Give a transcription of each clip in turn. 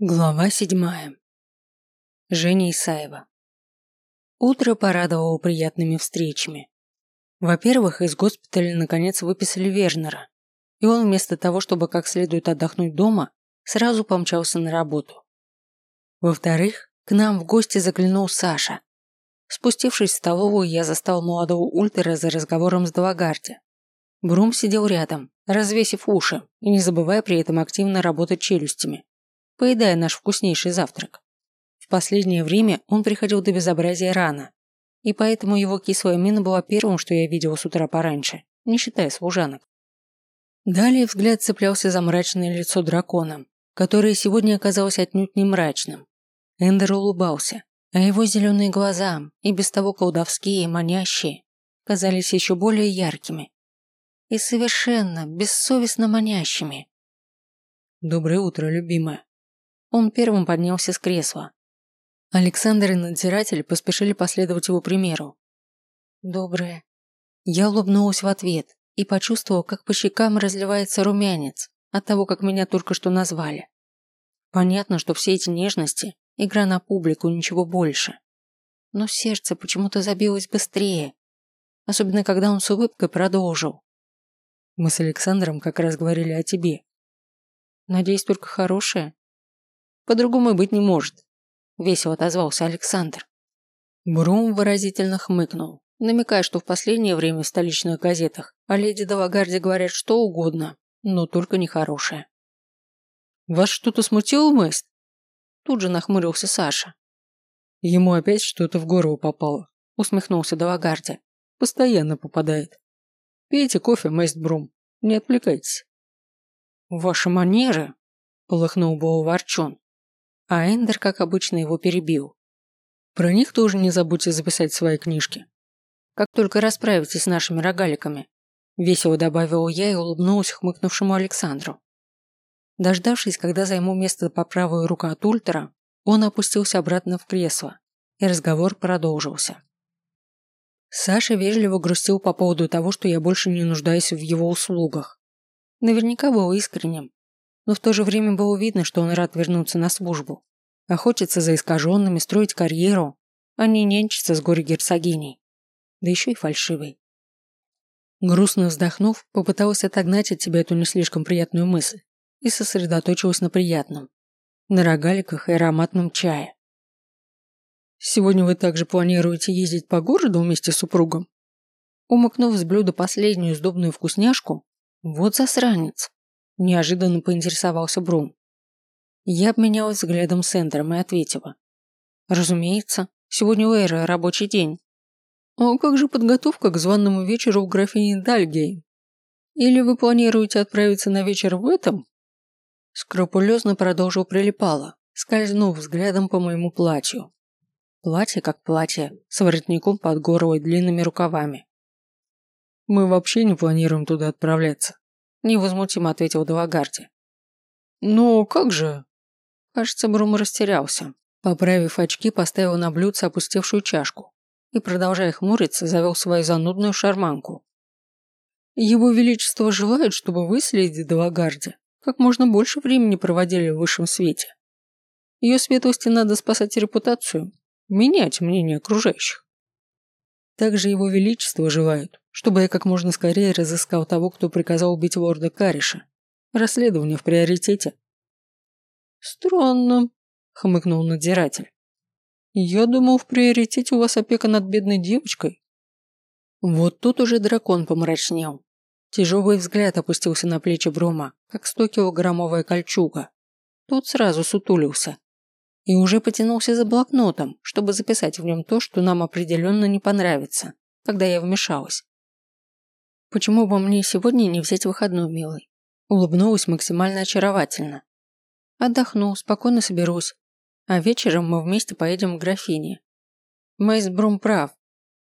Глава седьмая. Женя Исаева. Утро порадовало приятными встречами. Во-первых, из госпиталя наконец выписали Вернера, и он вместо того, чтобы как следует отдохнуть дома, сразу помчался на работу. Во-вторых, к нам в гости заглянул Саша. Спустившись в столовую, я застал молодого ультра за разговором с Далагарди. Брум сидел рядом, развесив уши и не забывая при этом активно работать челюстями поедая наш вкуснейший завтрак. В последнее время он приходил до безобразия рано, и поэтому его кислая мина была первым, что я видел с утра пораньше, не считая служанок. Далее взгляд цеплялся за мрачное лицо дракона, которое сегодня оказалось отнюдь не мрачным. Эндер улыбался, а его зеленые глаза, и без того колдовские и манящие, казались еще более яркими и совершенно бессовестно манящими. «Доброе утро, любимая», он первым поднялся с кресла. Александр и надзиратель поспешили последовать его примеру. «Доброе». Я улыбнулась в ответ и почувствовала, как по щекам разливается румянец от того, как меня только что назвали. Понятно, что все эти нежности – игра на публику, ничего больше. Но сердце почему-то забилось быстрее, особенно когда он с улыбкой продолжил. Мы с Александром как раз говорили о тебе. Надеюсь, только хорошее. По-другому быть не может», – весело отозвался Александр. Брум выразительно хмыкнул, намекая, что в последнее время в столичных газетах о леди Далагарде говорят что угодно, но только нехорошее. «Вас что-то смутило, Мэст?» Тут же нахмурился Саша. «Ему опять что-то в горло попало», – усмехнулся Далагарде. «Постоянно попадает. Пейте кофе, Мэст Брум, не отвлекайтесь». «Ваши манеры», – полыхнул был Ворчун. А Эндер, как обычно, его перебил. Про них тоже не забудьте записать свои книжки. Как только расправитесь с нашими рогаликами. Весело добавил я и улыбнулась хмыкнувшему Александру. Дождавшись, когда займу место по правую руку от Ультра, он опустился обратно в кресло, и разговор продолжился. Саша вежливо грустил по поводу того, что я больше не нуждаюсь в его услугах. Наверняка был искренним, но в то же время было видно, что он рад вернуться на службу. Охотиться за искаженными, строить карьеру, а не нянчиться с горе-герцогиней. Да еще и фальшивой. Грустно вздохнув, попыталась отогнать от себя эту не слишком приятную мысль и сосредоточилась на приятном. На рогаликах и ароматном чае. «Сегодня вы также планируете ездить по городу вместе с супругом?» Умыкнув с блюда последнюю сдобную вкусняшку, вот засранец, Неожиданно поинтересовался Брум. Я обменялась взглядом с Эндером и ответила. Разумеется, сегодня у Эры рабочий день. А как же подготовка к званому вечеру у графини Дальгейм? Или вы планируете отправиться на вечер в этом? Скрупулезно продолжил прилипало, скользнув взглядом по моему платью. Платье как платье, с воротником под горло и длинными рукавами. Мы вообще не планируем туда отправляться невозмутимо ответил Далагарди. «Ну, как же?» Кажется, Брум растерялся. Поправив очки, поставил на блюдце опустевшую чашку и, продолжая хмуриться, завел свою занудную шарманку. «Его Величество желает, чтобы вы с леди Далагарди как можно больше времени проводили в высшем свете. Ее светлости надо спасать репутацию, менять мнение окружающих. Также его величество желает, чтобы я как можно скорее разыскал того, кто приказал убить лорда Кариша. Расследование в приоритете. Странно, хмыкнул надзиратель. Я думал, в приоритете у вас опека над бедной девочкой. Вот тут уже дракон помрачнел. Тяжелый взгляд опустился на плечи Брома, как сто килограммовая кольчуга. Тот сразу сутулился и уже потянулся за блокнотом, чтобы записать в нем то, что нам определенно не понравится, когда я вмешалась. «Почему бы мне сегодня не взять выходной, милый?» Улыбнулась максимально очаровательно. «Отдохну, спокойно соберусь, а вечером мы вместе поедем к графине. Мэйс Брум прав,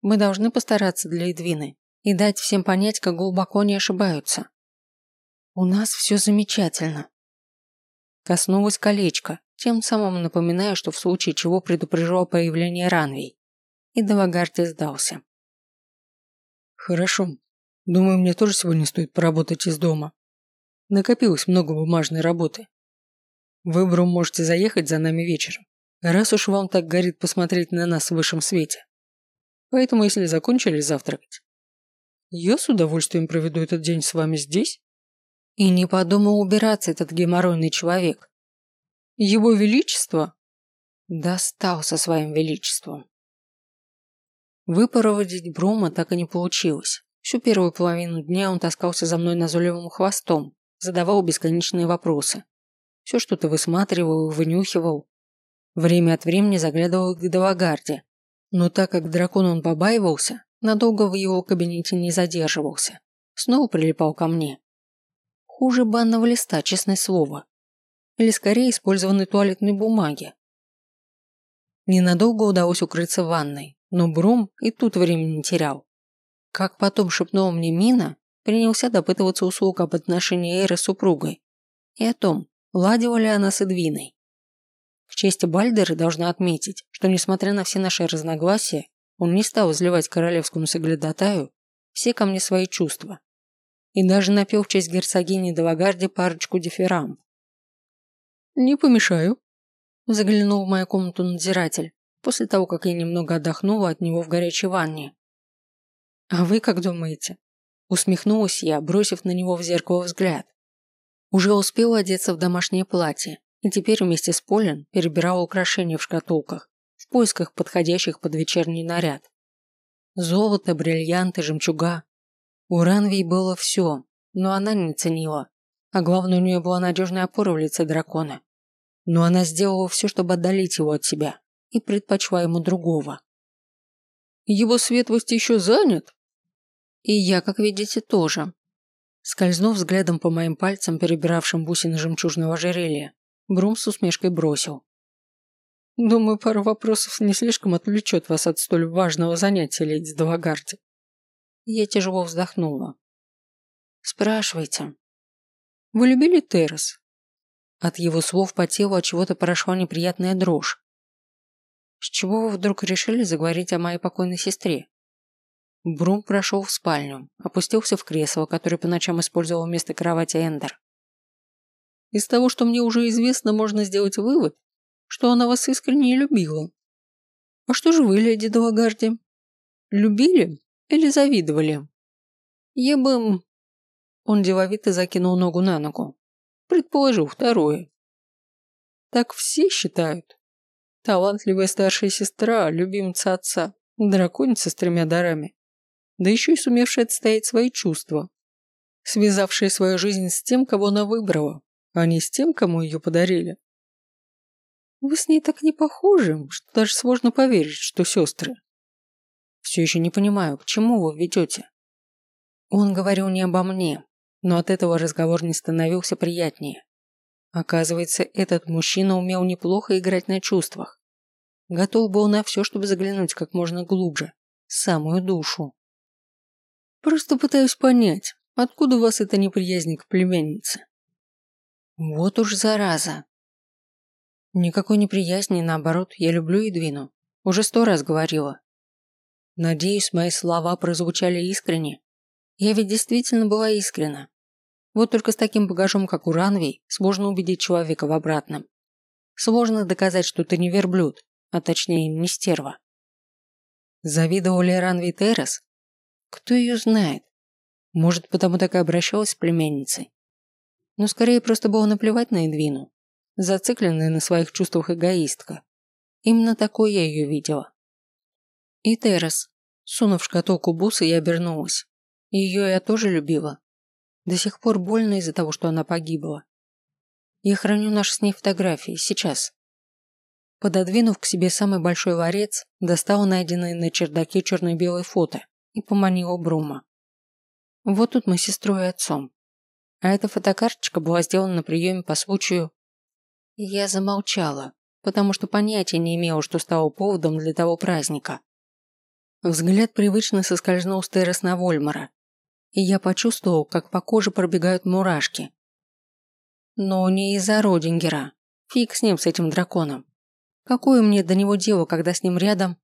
мы должны постараться для Эдвины и дать всем понять, как глубоко они ошибаются. У нас все замечательно». Коснулась колечко, тем самым напоминая, что в случае чего предупрежу о появлении Ранвей. И Далагарти сдался. «Хорошо. Думаю, мне тоже сегодня стоит поработать из дома. Накопилось много бумажной работы». Вы, Брум, можете заехать за нами вечером, раз уж вам так горит посмотреть на нас в высшем свете. Поэтому, если закончили завтракать, я с удовольствием проведу этот день с вами здесь. И не подумал убираться этот геморройный человек. Его Величество достал со своим Величеством. Выпроводить Брума так и не получилось. Всю первую половину дня он таскался за мной назойливым хвостом, задавал бесконечные вопросы. Все что-то высматривал вынюхивал. Время от времени заглядывал к Далагарде. Но так как дракон он побаивался, надолго в его кабинете не задерживался. Снова прилипал ко мне. Хуже банного листа, честное слово. Или скорее использованной туалетной бумаги. Ненадолго удалось укрыться в ванной, но Брум и тут времени не терял. Как потом шепнула мне Мина, принялся допытываться услуг об отношении Эйры с супругой и о том, ладила ли она с Эдвиной. К чести Бальдера должна отметить, что несмотря на все наши разногласия, он не стал изливать королевскому соглядатаю все ко мне свои чувства. И даже напел в честь герцогини Далагарди парочку дифирам. «Не помешаю», – заглянул в мою комнату надзиратель, после того, как я немного отдохнула от него в горячей ванне. «А вы как думаете?» Усмехнулась я, бросив на него в зеркало взгляд. Уже успела одеться в домашнее платье, и теперь вместе с Полин перебирала украшения в шкатулках, в поисках подходящих под вечерний наряд. Золото, бриллианты, жемчуга. У Ранвей было все, но она не ценила. А главное, у нее была надежная опора в лице дракона. Но она сделала все, чтобы отдалить его от себя, и предпочла ему другого. «Его светлость еще занят?» «И я, как видите, тоже». Скользнув взглядом по моим пальцам, перебиравшим бусины жемчужного ожерелья, Брум с усмешкой бросил. Думаю, пару вопросов не слишком отвлечет вас от столь важного занятия, леди Далагарди. Я тяжело вздохнула. Спрашивайте. Вы любили Террас? От его слов по телу от чего-то прошла неприятная дрожь. С чего вы вдруг решили заговорить о моей покойной сестре? Брум прошел в спальню, опустился в кресло, которое по ночам использовал вместо кровати Эндер. Из того, что мне уже известно, можно сделать вывод, что она вас искренне любила. А что же вы, леди Далагарди? Любили или завидовали? Я бы... Он деловито закинул ногу на ногу. Предположил второе. Так все считают. Талантливая старшая сестра, любимца отца, драконица с тремя дарами. Да еще и сумевшая отстоять свои чувства. Связавшая свою жизнь с тем, кого она выбрала, а не с тем, кому ее подарили. Вы с ней так не похожи, что даже сложно поверить, что сестры. Все еще не понимаю, к чему вы ведете. Он говорил не обо мне, но от этого разговор не становился приятнее. Оказывается, этот мужчина умел неплохо играть на чувствах. Готов был на все, чтобы заглянуть как можно глубже, в самую душу. Просто пытаюсь понять, откуда у вас эта неприязнь к племяннице. Вот уж зараза. Никакой неприязни, наоборот, я люблю Едвину. Уже сто раз говорила. Надеюсь, мои слова прозвучали искренне. Я ведь действительно была искренна. Вот только с таким багажом, как у Ранвей, сложно убедить человека в обратном. Сложно доказать, что ты не верблюд, а точнее не стерва. Завидовал ли Ранвей Террас? Кто ее знает? Может, потому так и обращалась с племянницей. Но скорее просто было наплевать на Эдвину зацикленная на своих чувствах эгоистка. Именно такой я ее видела. И Террас. Сунув шкатулку бусы, я обернулась. Ее я тоже любила. До сих пор больно из-за того, что она погибла. Я храню наши с ней фотографии, сейчас. Пододвинув к себе самый большой ларец, достала найденное на чердаке черно-белое фото и поманила Брума. Вот тут мы с сестрой и отцом. А эта фотокарточка была сделана на приеме по случаю я замолчала, потому что понятия не имела, что стало поводом для того праздника. Взгляд привычно соскользнул с Террас на Вольмара, и я почувствовал, как по коже пробегают мурашки. Но не из-за Родингера. Фиг с ним, с этим драконом. Какое мне до него дело, когда с ним рядом...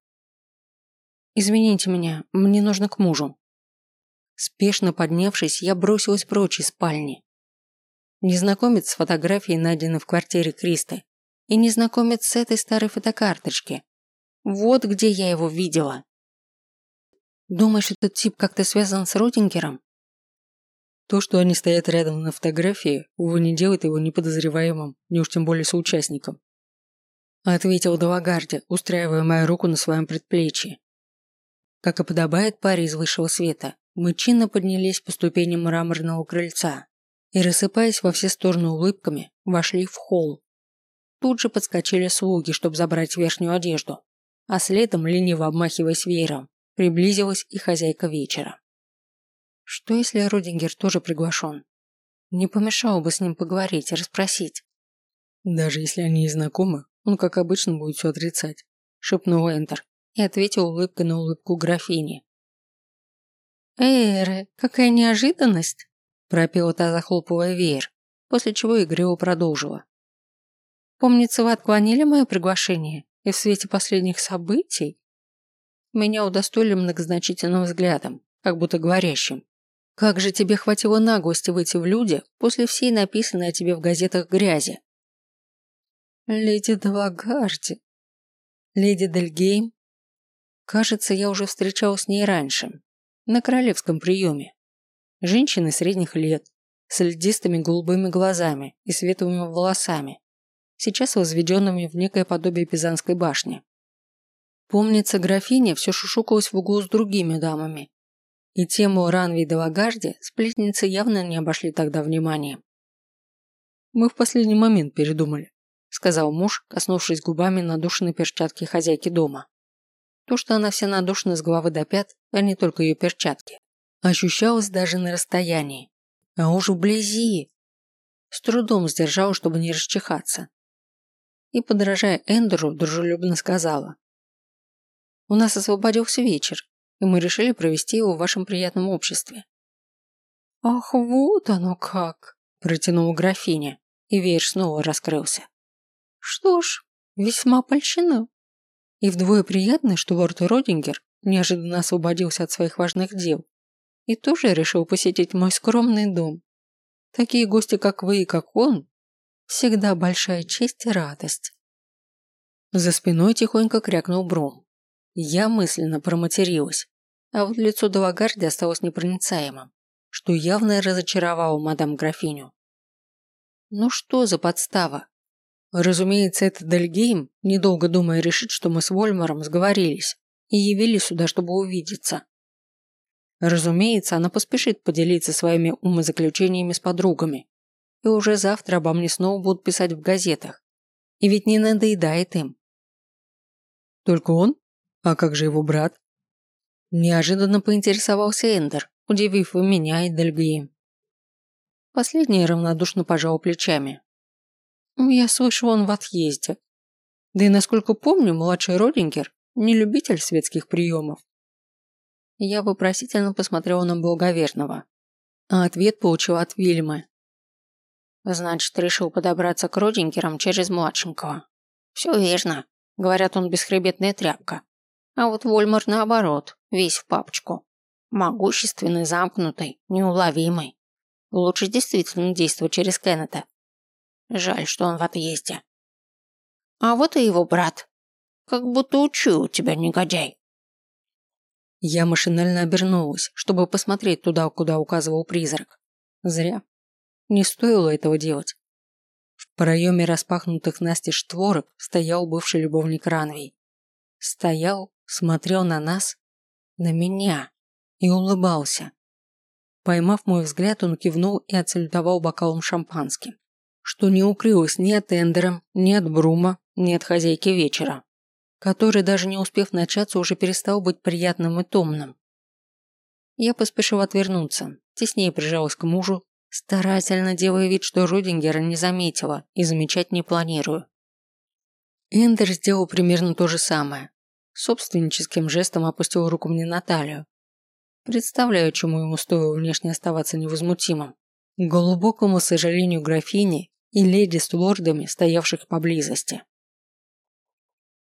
Извините меня, мне нужно к мужу. Спешно поднявшись, я бросилась прочь из спальни. незнакомец с фотографией, найденной в квартире Кристы, и незнакомец с этой старой фотокарточки. Вот где я его видела. Думаешь, этот тип как-то связан с Ротингером? То, что они стоят рядом на фотографии, увы, не делает его неподозреваемым, не уж тем более соучастником. Ответил Далагарди, устраивая мою руку на своем предплечье. Как и подобает паре из высшего света, мы чинно поднялись по ступеням мраморного крыльца и, рассыпаясь во все стороны улыбками, вошли в холл. Тут же подскочили слуги, чтобы забрать верхнюю одежду, а следом, лениво обмахиваясь веером, приблизилась и хозяйка вечера. Что если Родингер тоже приглашен? Не помешало бы с ним поговорить и расспросить. Даже если они и знакомы, он, как обычно, будет все отрицать, шепнул Энтер и ответил улыбкой на улыбку графини. «Эйре, какая неожиданность!» пропела та, захлопывая веер, после чего игриво продолжила. «Помнится, вы отклонили мое приглашение, и в свете последних событий...» Меня удостоили многозначительным взглядом, как будто говорящим. «Как же тебе хватило наглости выйти в люди после всей написанной о тебе в газетах грязи?» «Леди Далагарди», «Леди Дельгейм», Кажется, я уже встречалась с ней раньше, на королевском приеме. Женщины средних лет, с льдистыми голубыми глазами и светлыми волосами, сейчас возведенными в некое подобие Пизанской башни. Помнится, графиня все шушукалась в углу с другими дамами, и тему Ранви и Делагарди сплетницы явно не обошли тогда вниманием. «Мы в последний момент передумали», сказал муж, коснувшись губами надушенной перчатки хозяйки дома. То, что она вся надушена с головы до пят, а не только ее перчатки, ощущалось даже на расстоянии. А уж вблизи. С трудом сдержала, чтобы не расчихаться. И, подражая Эндеру, дружелюбно сказала. «У нас освободился вечер, и мы решили провести его в вашем приятном обществе». «Ах, вот оно как!» – протянула графиня, и веер снова раскрылся. «Что ж, весьма польщена». И вдвое приятно, что лорд Родингер неожиданно освободился от своих важных дел и тоже решил посетить мой скромный дом. Такие гости, как вы и как он, всегда большая честь и радость. За спиной тихонько крякнул Бром. Я мысленно проматерилась, а вот лицо Далагарди осталось непроницаемым, что явно разочаровало мадам графиню. Ну что за подстава? Разумеется, этот Дельгейм, недолго думая, решит, что мы с Вольмаром сговорились и явились сюда, чтобы увидеться. Разумеется, она поспешит поделиться своими умозаключениями с подругами. И уже завтра обо мне снова будут писать в газетах. И ведь не надоедает им. Только он? А как же его брат? Неожиданно поинтересовался Эндер, удивив и меня, и Дельгейм. Последний равнодушно пожал плечами, я слышал, он в отъезде. Да и насколько помню, младший Родингер не любитель светских приемов. Я вопросительно посмотрела на благоверного, а ответ получил от Вильмы. Значит, решил подобраться к Родингерам через младшенького. Все верно. Говорят, он бесхребетная тряпка. А вот Вольмар наоборот, весь в папочку. Могущественный, замкнутый, неуловимый. Лучше действительно действовать через Кеннета. Жаль, что он в отъезде. А вот и его брат. Как будто учуял тебя, негодяй. Я машинально обернулась, чтобы посмотреть туда, куда указывал призрак. Зря. Не стоило этого делать. В проеме распахнутых настежь створок стоял бывший любовник Ранвей. Стоял, смотрел на нас, на меня и улыбался. Поймав мой взгляд, он кивнул и отсалютовал бокалом шампанским что не укрылось ни от Эндера, ни от Брума, ни от хозяйки вечера, который, даже не успев начаться, уже перестал быть приятным и томным. Я поспешил отвернуться, теснее прижалась к мужу, старательно делая вид, что Родингера не заметила и замечать не планирую. Эндер сделал примерно то же самое. Собственническим жестом опустил руку мне на талию. Представляю, чему ему стоило внешне оставаться невозмутимым. К глубокому сожалению графини и леди с лордами, стоявших поблизости.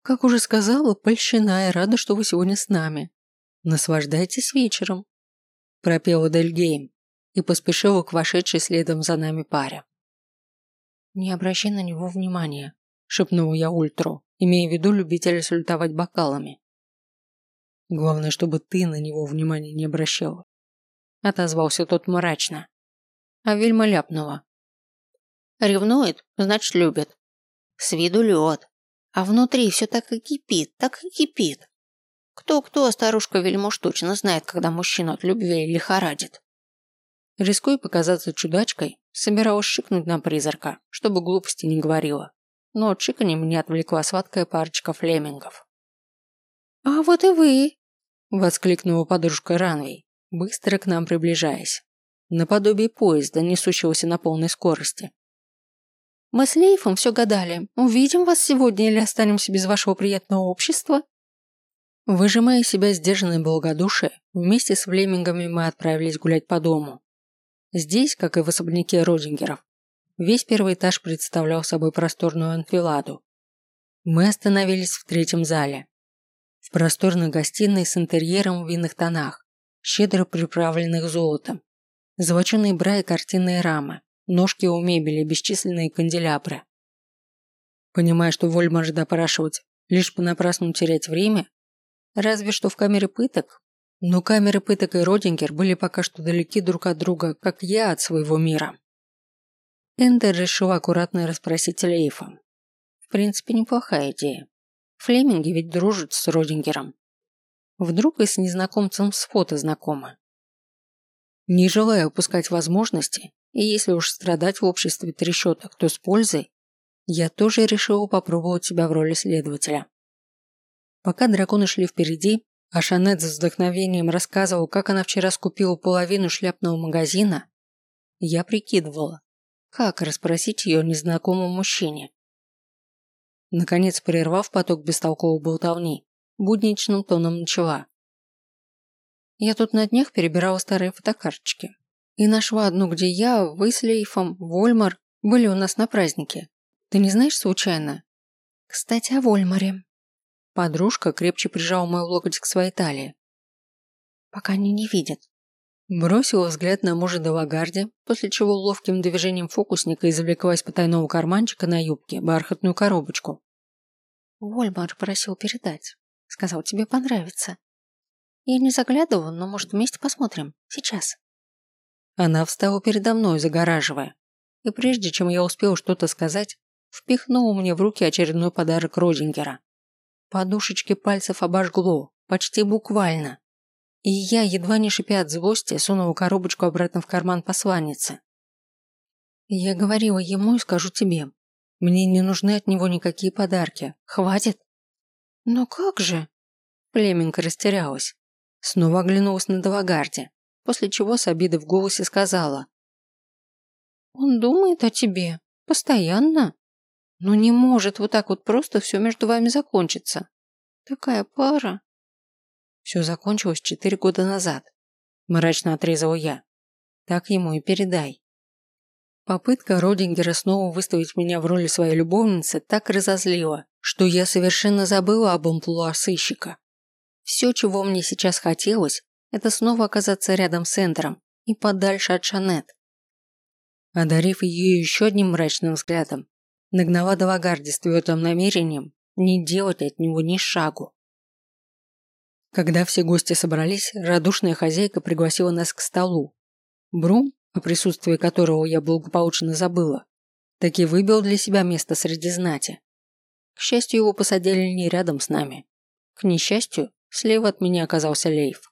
Как уже сказала, польщена и рада, что вы сегодня с нами. Наслаждайтесь вечером, пропела Дельгейм и поспешила к вошедшей следом за нами паре. «Не обращай на него внимания», – шепнула я Ультру, имея в виду любителя салютовать бокалами. «Главное, чтобы ты на него внимания не обращала», – отозвался тот мрачно. А Вильма ляпнула. «Ревнует, значит, любит. С виду лед, а внутри все так и кипит, так и кипит. Кто-кто, а старушка Вельмуш точно знает, когда мужчину от любви лихорадит. Рискуя показаться чудачкой, собиралась шикнуть на призрака, чтобы глупости не говорила. Но от шикания меня отвлекла сладкая парочка флемингов. «А вот и вы!» – воскликнула подружка Ранвей, быстро к нам приближаясь. Наподобие поезда, несущегося на полной скорости. «Мы с Лейфом все гадали, увидим вас сегодня или останемся без вашего приятного общества?» Выжимая из себя сдержанное благодушие, вместе с Влемингами мы отправились гулять по дому. Здесь, как и в особняке Родингеров, весь первый этаж представлял собой просторную анфиладу. Мы остановились в третьем зале. В просторной гостиной с интерьером в винных тонах, щедро приправленных золотом, золоченые бра и картинные рамы, ножки у мебели, бесчисленные канделябры. Понимая, что Вольмар допрашивать, лишь понапрасну терять время, Разве что в камере пыток. Но камеры пыток и Родингер были пока что далеки друг от друга, как я от своего мира. Эндер решил аккуратно расспросить Лейфа. В принципе, неплохая идея. Флеминги ведь дружат с Родингером. Вдруг и с незнакомцем с фото знакомы. Не желая упускать возможности, и если уж страдать в обществе трещоток, то с пользой, я тоже решил попробовать себя в роли следователя. Пока драконы шли впереди, а Шанет с вдохновением рассказывал, как она вчера скупила половину шляпного магазина, я прикидывала, как расспросить ее незнакомому мужчине. Наконец, прервав поток бестолковой болтовни, будничным тоном начала. Я тут на днях перебирала старые фотокарточки и нашла одну, где я, вы с Лейфом, Вольмар были у нас на празднике. Ты не знаешь случайно? Кстати, о Вольмаре. Подружка крепче прижала мою локоть к своей талии. «Пока они не видят». Бросила взгляд на мужа Делагарди, после чего ловким движением фокусника извлекла из потайного карманчика на юбке бархатную коробочку. «Вольмар просил передать. Сказал, тебе понравится. Я не заглядывала, но, может, вместе посмотрим. Сейчас». Она встала передо мной, загораживая. И прежде чем я успел что-то сказать, впихнула мне в руки очередной подарок Родингера. Подушечки пальцев обожгло, почти буквально. И я, едва не шипя от злости, сунула коробочку обратно в карман посланницы. Я говорила ему и скажу тебе. Мне не нужны от него никакие подарки. Хватит? Но как же? Племенка растерялась. Снова оглянулась на Далагарде, после чего с обидой в голосе сказала. Он думает о тебе. Постоянно. Но не может вот так вот просто все между вами закончиться. Такая пара. Все закончилось четыре года назад. Мрачно отрезал я. Так ему и передай. Попытка Родингера снова выставить меня в роли своей любовницы так разозлила, что я совершенно забыла об амплуа сыщика. Все, чего мне сейчас хотелось, это снова оказаться рядом с Эндером и подальше от Шанет. Одарив ее еще одним мрачным взглядом, нагнала Далагарди с твердым намерением не делать от него ни шагу. Когда все гости собрались, радушная хозяйка пригласила нас к столу. Брум, о присутствии которого я благополучно забыла, таки выбил для себя место среди знати. К счастью, его посадили не рядом с нами. К несчастью, слева от меня оказался Лейф.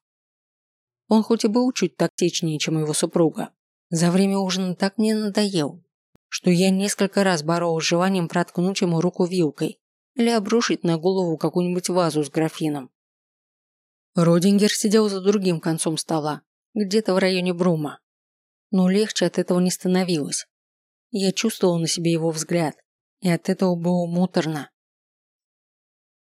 Он хоть и был чуть тактичнее, чем его супруга, за время ужина так мне надоел, что я несколько раз боролась с желанием проткнуть ему руку вилкой или обрушить на голову какую-нибудь вазу с графином. Родингер сидел за другим концом стола, где-то в районе Брума. Но легче от этого не становилось. Я чувствовал на себе его взгляд, и от этого было муторно.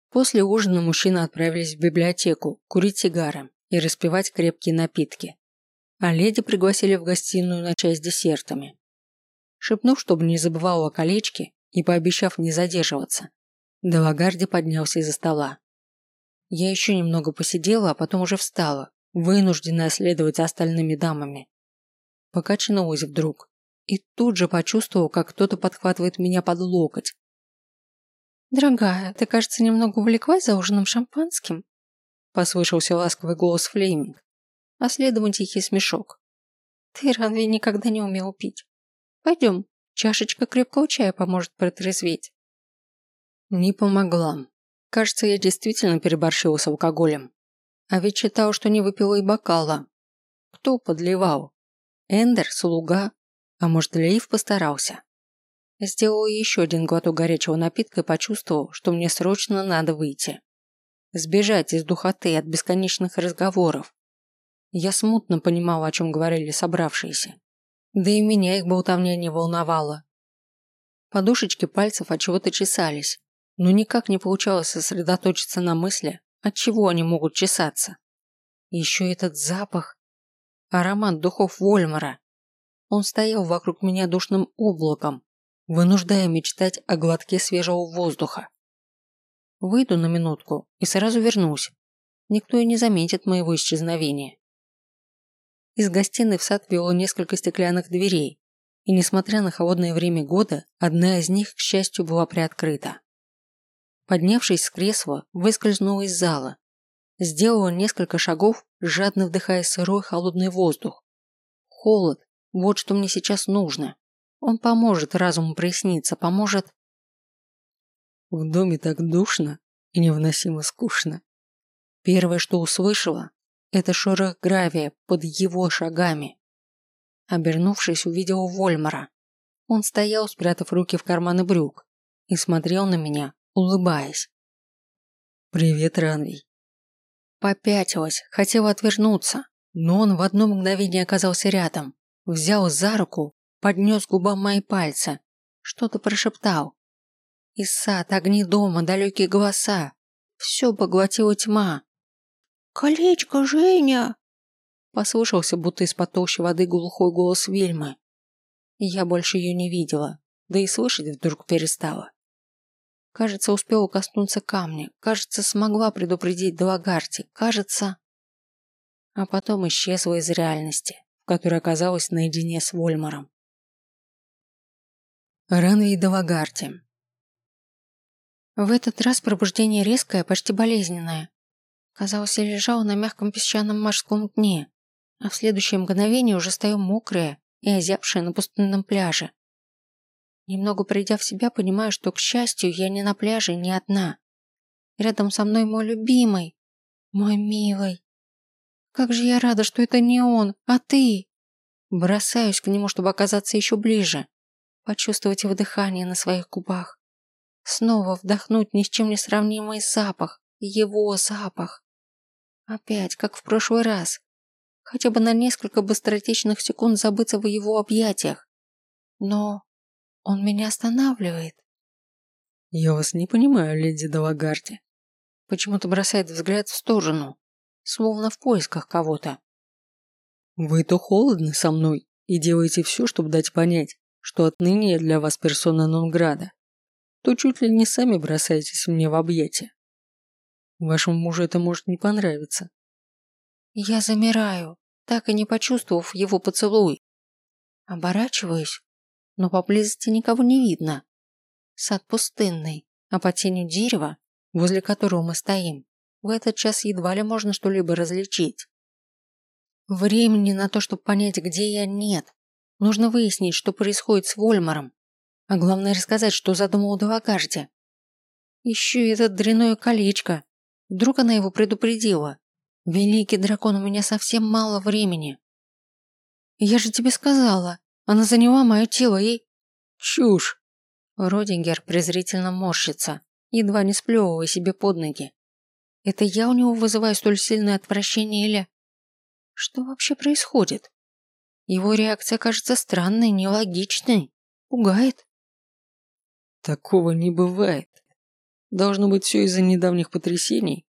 После ужина мужчины отправились в библиотеку курить сигары и распивать крепкие напитки. А леди пригласили в гостиную на чай с десертами. Шепнув, чтобы не забывал о колечке и пообещав не задерживаться, Делагарди поднялся из-за стола. Я еще немного посидела, а потом уже встала, вынужденная следовать за остальными дамами. Покачнулась вдруг и тут же почувствовал, как кто-то подхватывает меня под локоть. «Дорогая, ты, кажется, немного увлеклась за ужином шампанским?» Послышался ласковый голос Флейминг, а следом тихий смешок. «Ты разве никогда не умел пить? Пойдем, чашечка крепкого чая поможет протрезветь». Не помогла. Кажется, я действительно переборщила с алкоголем. А ведь считал, что не выпила и бокала. Кто подливал? Эндер, слуга? А может, Лейв постарался? Сделал еще один глоток горячего напитка и почувствовал, что мне срочно надо выйти. Сбежать из духоты от бесконечных разговоров. Я смутно понимала, о чем говорили собравшиеся. Да и меня их болтовня не волновала. Подушечки пальцев от чего-то чесались, но никак не получалось сосредоточиться на мысли, от чего они могут чесаться. Еще этот запах. Аромат духов Вольмара. Он стоял вокруг меня душным облаком, вынуждая мечтать о глотке свежего воздуха. Выйду на минутку и сразу вернусь. Никто и не заметит моего исчезновения. Из гостиной в сад вело несколько стеклянных дверей, и несмотря на холодное время года, одна из них, к счастью, была приоткрыта. Поднявшись с кресла, выскользнула из зала. Сделала несколько шагов, жадно вдыхая сырой холодный воздух. Холод – вот что мне сейчас нужно. Он поможет разуму проясниться, поможет... В доме так душно и невыносимо скучно. Первое, что услышала, это шорох гравия под его шагами. Обернувшись, увидела Вольмара. Он стоял, спрятав руки в карманы брюк, и смотрел на меня, улыбаясь. «Привет, Ранвий». Попятилась, хотела отвернуться, но он в одно мгновение оказался рядом, взял за руку, поднес губам мои пальцы, что-то прошептал. И сад, огни дома, далекие голоса. Все поглотила тьма. «Колечко, Женя!» Послышался, будто из-под толщи воды глухой голос Вильмы. Я больше ее не видела, да и слышать вдруг перестала. Кажется, успела коснуться камня. Кажется, смогла предупредить Далагарти. Кажется... А потом исчезла из реальности, в которой оказалась наедине с Вольмаром. Ранви и Далагарти. В этот раз пробуждение резкое, почти болезненное. Казалось, я лежала на мягком песчаном морском дне, а в следующее мгновение уже стою мокрая и озябшая на пустынном пляже. Немного придя в себя, понимаю, что, к счастью, я не на пляже, не одна. Рядом со мной мой любимый, мой милый. Как же я рада, что это не он, а ты. Бросаюсь к нему, чтобы оказаться еще ближе, почувствовать его дыхание на своих губах. Снова вдохнуть ни с чем не сравнимый запах, его запах. Опять, как в прошлый раз. Хотя бы на несколько быстротечных секунд забыться в его объятиях. Но он меня останавливает. Я вас не понимаю, леди Далагарди. Почему-то бросает взгляд в сторону, словно в поисках кого-то. Вы то холодны со мной и делаете все, чтобы дать понять, что отныне я для вас персона нон-града, то чуть ли не сами бросаетесь мне в объятия. Вашему мужу это может не понравиться. Я замираю, так и не почувствовав его поцелуй. Оборачиваюсь но поблизости никого не видно. Сад пустынный, а под тенью дерева, возле которого мы стоим, в этот час едва ли можно что-либо различить. Времени на то, чтобы понять, где я, нет. Нужно выяснить, что происходит с Вольмаром. А главное рассказать, что задумал Далагарди. Еще и это дряное колечко. Вдруг она его предупредила. Великий дракон, у меня совсем мало времени. Я же тебе сказала, она заняла мое тело и... Чушь! Родингер презрительно морщится, едва не сплевывая себе под ноги. Это я у него вызываю столь сильное отвращение или... Что вообще происходит? Его реакция кажется странной, нелогичной. Пугает. Такого не бывает. Должно быть все из-за недавних потрясений.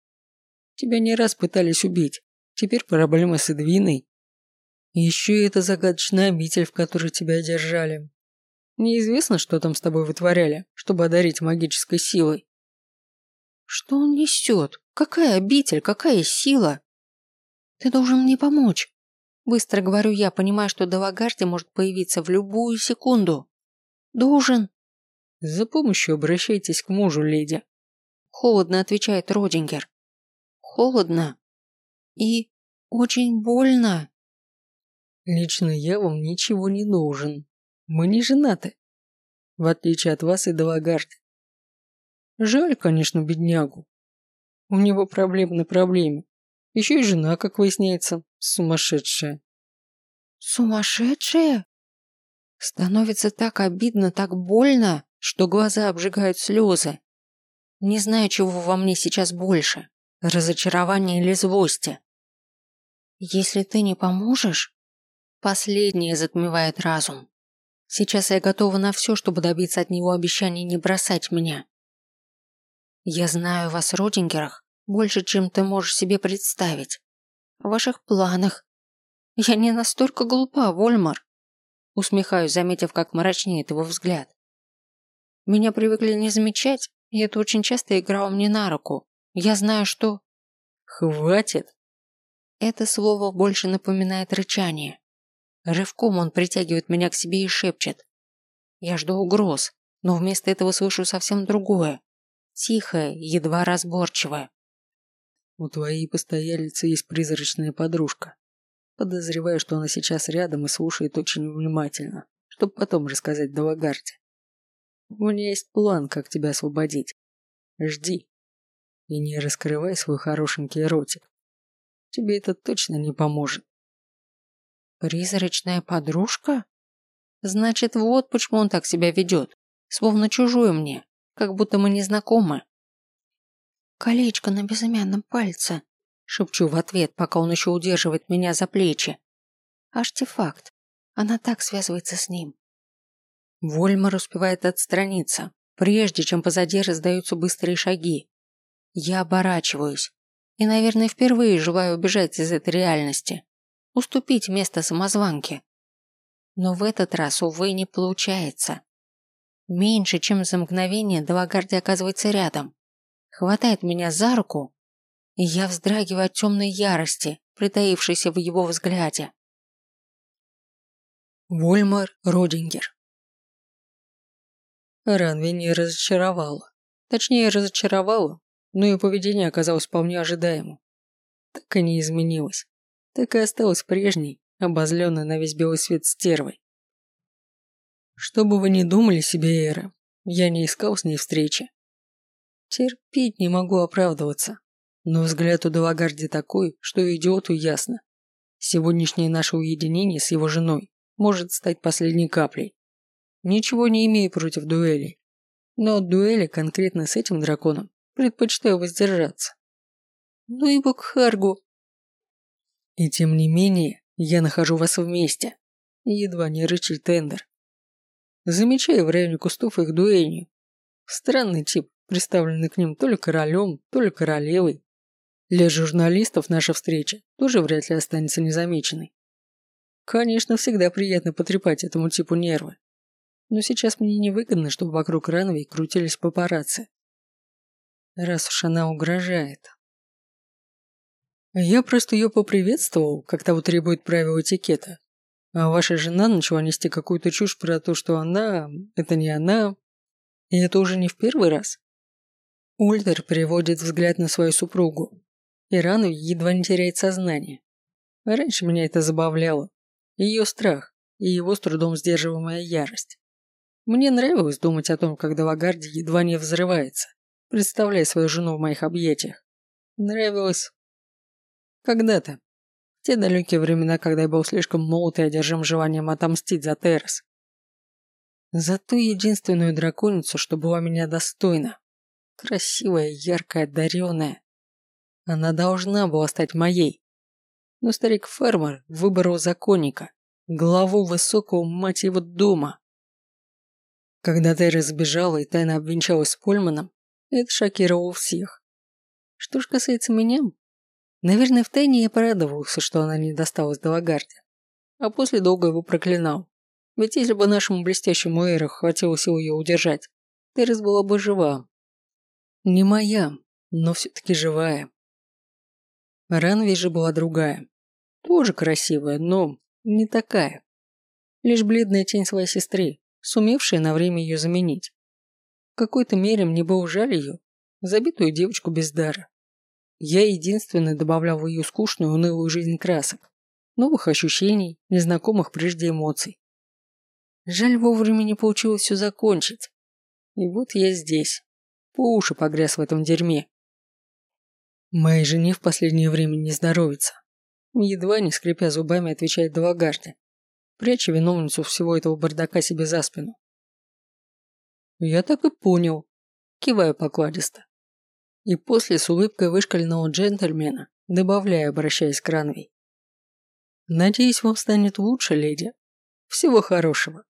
Тебя не раз пытались убить. Теперь проблема с Эдвиной. Еще и эта загадочная обитель, в которой тебя держали. Неизвестно, что там с тобой вытворяли, чтобы одарить магической силой. Что он несет? Какая обитель? Какая сила? Ты должен мне помочь. Быстро говорю я, понимаю, что Далагарди может появиться в любую секунду. Должен. За помощью обращайтесь к мужу, леди. Холодно отвечает Родингер. Холодно. И очень больно. Лично я вам ничего не должен. Мы не женаты. В отличие от вас и Далагарди. Жаль, конечно, беднягу. У него проблемы на проблеме. Еще и жена, как выясняется, сумасшедшая. Сумасшедшая? Становится так обидно, так больно, что глаза обжигают слезы. Не знаю, чего во мне сейчас больше, разочарования или злости. Если ты не поможешь, последнее затмевает разум. Сейчас я готова на все, чтобы добиться от него обещания не бросать меня. Я знаю вас, Родингерах, больше, чем ты можешь себе представить. О ваших планах. Я не настолько глупа, Вольмар. Усмехаюсь, заметив, как мрачнеет его взгляд. Меня привыкли не замечать, и это очень часто играло мне на руку. Я знаю, что... Хватит. Это слово больше напоминает рычание. Рывком он притягивает меня к себе и шепчет. Я жду угроз, но вместо этого слышу совсем другое. Тихая, едва разборчивая. У твоей постоялицы есть призрачная подружка. Подозреваю, что она сейчас рядом и слушает очень внимательно, чтобы потом рассказать Далагарде. У меня есть план, как тебя освободить. Жди. И не раскрывай свой хорошенький ротик. Тебе это точно не поможет. Призрачная подружка? Значит, вот почему он так себя ведет. Словно чужой мне как будто мы не знакомы. «Колечко на безымянном пальце», – шепчу в ответ, пока он еще удерживает меня за плечи. «Артефакт. Она так связывается с ним». Вольмар успевает отстраниться, прежде чем позади раздаются быстрые шаги. Я оборачиваюсь и, наверное, впервые желаю убежать из этой реальности, уступить место самозванке. Но в этот раз, увы, не получается. Меньше, чем за мгновение Далагарди оказывается рядом. Хватает меня за руку, и я вздрагиваю от темной ярости, притаившейся в его взгляде. Вольмар Родингер Ранви не разочаровала. Точнее, разочаровала, но ее поведение оказалось вполне ожидаемым. Так и не изменилось. Так и осталась прежней, обозленной на весь белый свет стервой. Что бы вы ни думали себе, Эра, я не искал с ней встречи. Терпеть не могу оправдываться. Но взгляд у Делагарди такой, что идиоту ясно. Сегодняшнее наше уединение с его женой может стать последней каплей. Ничего не имею против дуэлей. Но от дуэли конкретно с этим драконом предпочитаю воздержаться. Ну и Бокхаргу. И тем не менее, я нахожу вас вместе. Едва не рычит Тендер замечая в районе кустов их дуэнью. Странный тип, представленный к ним то ли королем, то ли королевой. Для журналистов наша встреча тоже вряд ли останется незамеченной. Конечно, всегда приятно потрепать этому типу нервы. Но сейчас мне невыгодно, чтобы вокруг Рановой крутились папарацци. Раз уж она угрожает. Я просто ее поприветствовал, как того требует правила этикета. А ваша жена начала нести какую-то чушь про то, что она – это не она. И это уже не в первый раз. Ульдер переводит взгляд на свою супругу. И рану едва не теряет сознание. Раньше меня это забавляло. Ее страх и его с трудом сдерживаемая ярость. Мне нравилось думать о том, как Далагарди едва не взрывается, представляя свою жену в моих объятиях. Нравилось когда-то, те далекие времена, когда я был слишком молод и одержим желанием отомстить за Террас. За ту единственную драконицу, что была меня достойна. Красивая, яркая, одаренная. Она должна была стать моей. Но старик Фермер выбрал законника, главу высокого мать его дома. Когда Террас сбежала и тайно обвенчалась с Польманом, это шокировало всех. Что ж касается меня, Наверное, втайне я порадовался, что она не досталась до Лагарди. А после долго его проклинал. Ведь если бы нашему блестящему Эйру хватило сил ее удержать, Терес была бы жива. Не моя, но все-таки живая. Ранви же была другая. Тоже красивая, но не такая. Лишь бледная тень своей сестры, сумевшая на время ее заменить. В какой-то мере мне было жаль ее, забитую девочку без дара. Я единственный добавлял в ее скучную, унылую жизнь красок, новых ощущений, незнакомых прежде эмоций. Жаль, вовремя не получилось все закончить. И вот я здесь, по уши погряз в этом дерьме. Моей жене в последнее время не здоровится. Едва не скрипя зубами, отвечает Далагарди, пряча виновницу всего этого бардака себе за спину. Я так и понял, киваю покладисто. И после с улыбкой вышкаленного джентльмена добавляю, обращаясь к Ранвей. Надеюсь, вам станет лучше, леди. Всего хорошего.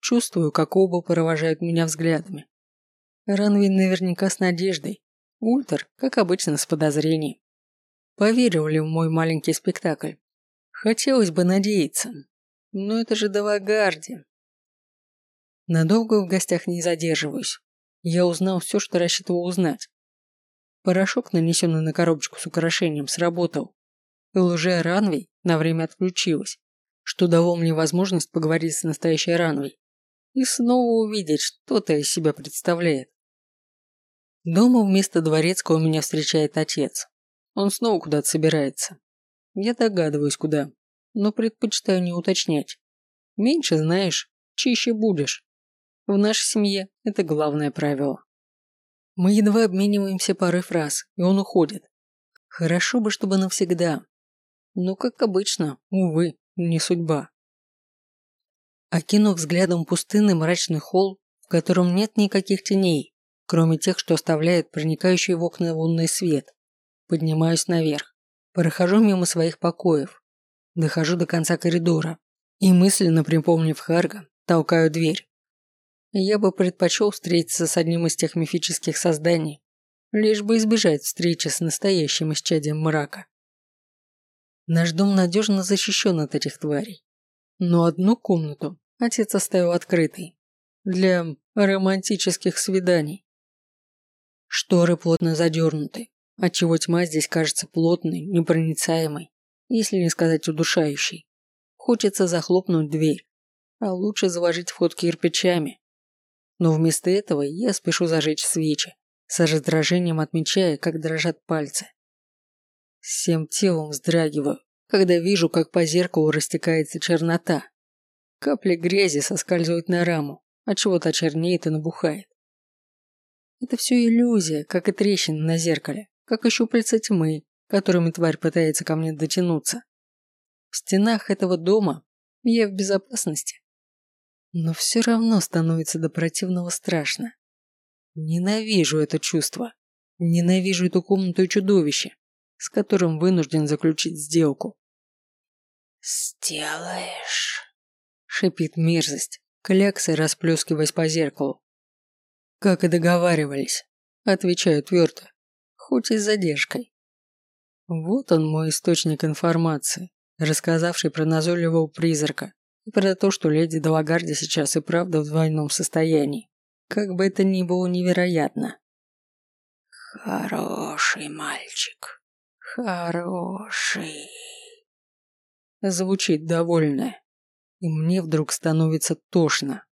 Чувствую, как оба провожают меня взглядами. Ранвин наверняка с надеждой. Ультер, как обычно, с подозрением. Поверил ли в мой маленький спектакль? Хотелось бы надеяться. Но это же Далагарди. Надолго в гостях не задерживаюсь. Я узнал все, что рассчитывал узнать. Порошок, нанесенный на коробочку с украшением, сработал. И лже Ранвей на время отключилась, что дало мне возможность поговорить с настоящей Ранвей и снова увидеть, что-то из себя представляет. Дома вместо дворецкого меня встречает отец. Он снова куда-то собирается. Я догадываюсь, куда, но предпочитаю не уточнять. Меньше знаешь, чище будешь. В нашей семье это главное правило. Мы едва обмениваемся парой фраз, и он уходит. Хорошо бы, чтобы навсегда. Но, как обычно, увы, не судьба. Окинув взглядом пустынный мрачный холл, в котором нет никаких теней, кроме тех, что оставляет проникающий в окна лунный свет, поднимаюсь наверх, прохожу мимо своих покоев, дохожу до конца коридора и, мысленно припомнив Харга, толкаю дверь. Я бы предпочел встретиться с одним из тех мифических созданий, лишь бы избежать встречи с настоящим исчадием мрака. Наш дом надежно защищен от этих тварей. Но одну комнату отец оставил открытой для романтических свиданий. Шторы плотно задернуты, отчего тьма здесь кажется плотной, непроницаемой, если не сказать удушающей. Хочется захлопнуть дверь, а лучше заложить вход кирпичами. Но вместо этого я спешу зажечь свечи, с раздражением отмечая, как дрожат пальцы. Всем телом вздрагиваю, когда вижу, как по зеркалу растекается чернота. Капли грязи соскальзывают на раму, отчего та чернеет и набухает. Это все иллюзия, как и трещины на зеркале, как и щупальца тьмы, которыми тварь пытается ко мне дотянуться. В стенах этого дома я в безопасности. Но все равно становится до противного страшно. Ненавижу это чувство. Ненавижу эту комнату и чудовище с которым вынужден заключить сделку. «Сделаешь», — шипит мерзость, кляксой расплескиваясь по зеркалу. «Как и договаривались», — отвечаю твердо, хоть и с задержкой. Вот он мой источник информации, рассказавший про назойливого призрака и про то, что леди Далагарди сейчас и правда в двойном состоянии. Как бы это ни было невероятно. «Хороший мальчик», Хороший. Звучит довольно. И мне вдруг становится тошно.